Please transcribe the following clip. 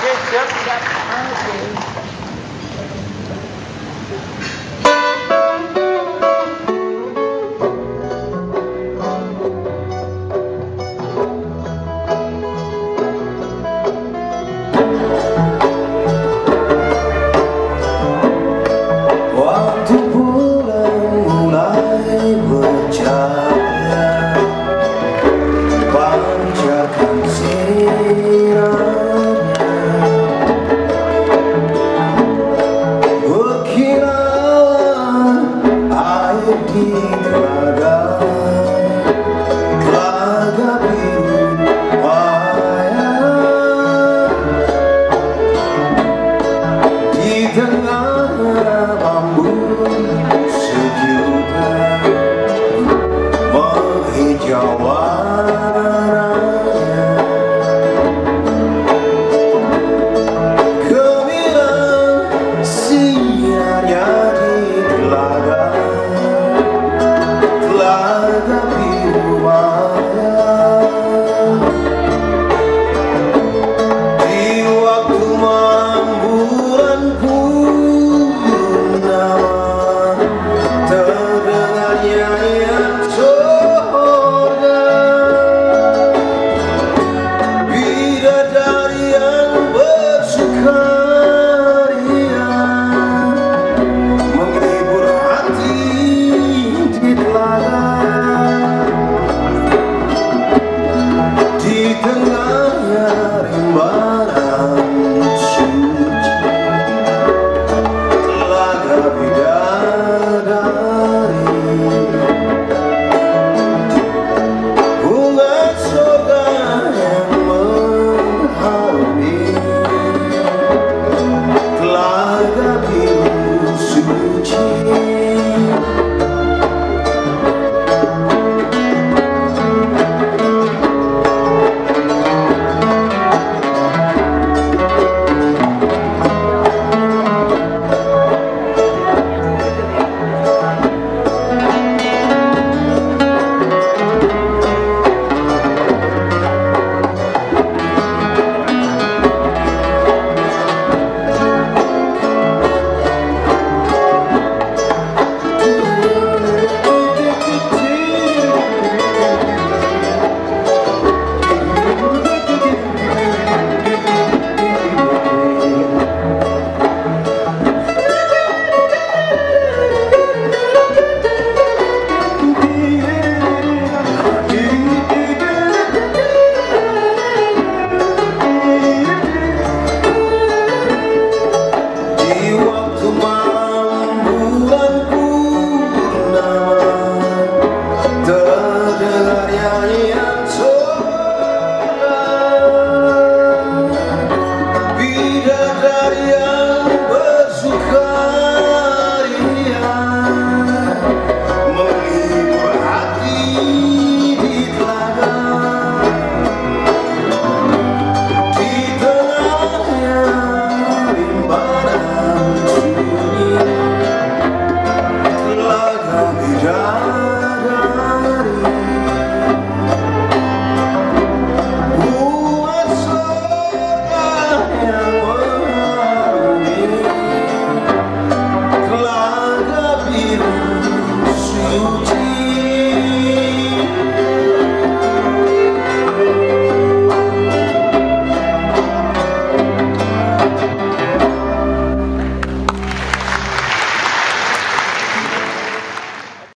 Gente, antes... Oh. 같은